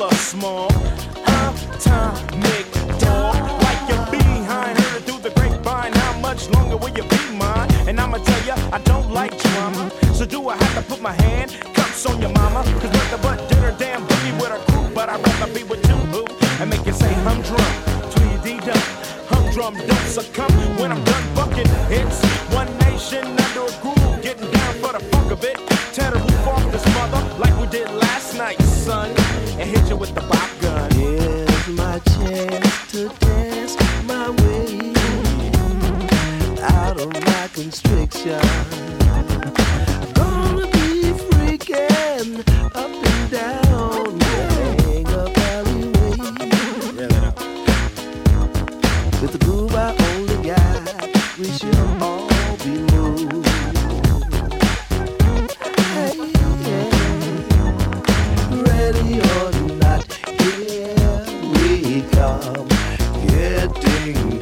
hella small. Atomic dog, like your behind. Heard through the grapevine. How much longer will you be mine? And I'ma tell ya, I don't like drama. So do I have to put my hand cups on your mama? Cause nothing but dinner damn boogie with a crew. But I'd rather be with you, boo, and make you say humdrum. Tweety dum, humdrum, don't succumb when I'm done bucking. It's one nation under a groove, getting down for the fuck of it. Tear the roof off this mother like we did last night, son, and hit you with the Bop Gun. Here's my chance to dance my way out of my constriction. Gonna be freaking up and down. Up. With the groove I only got, we should. become getting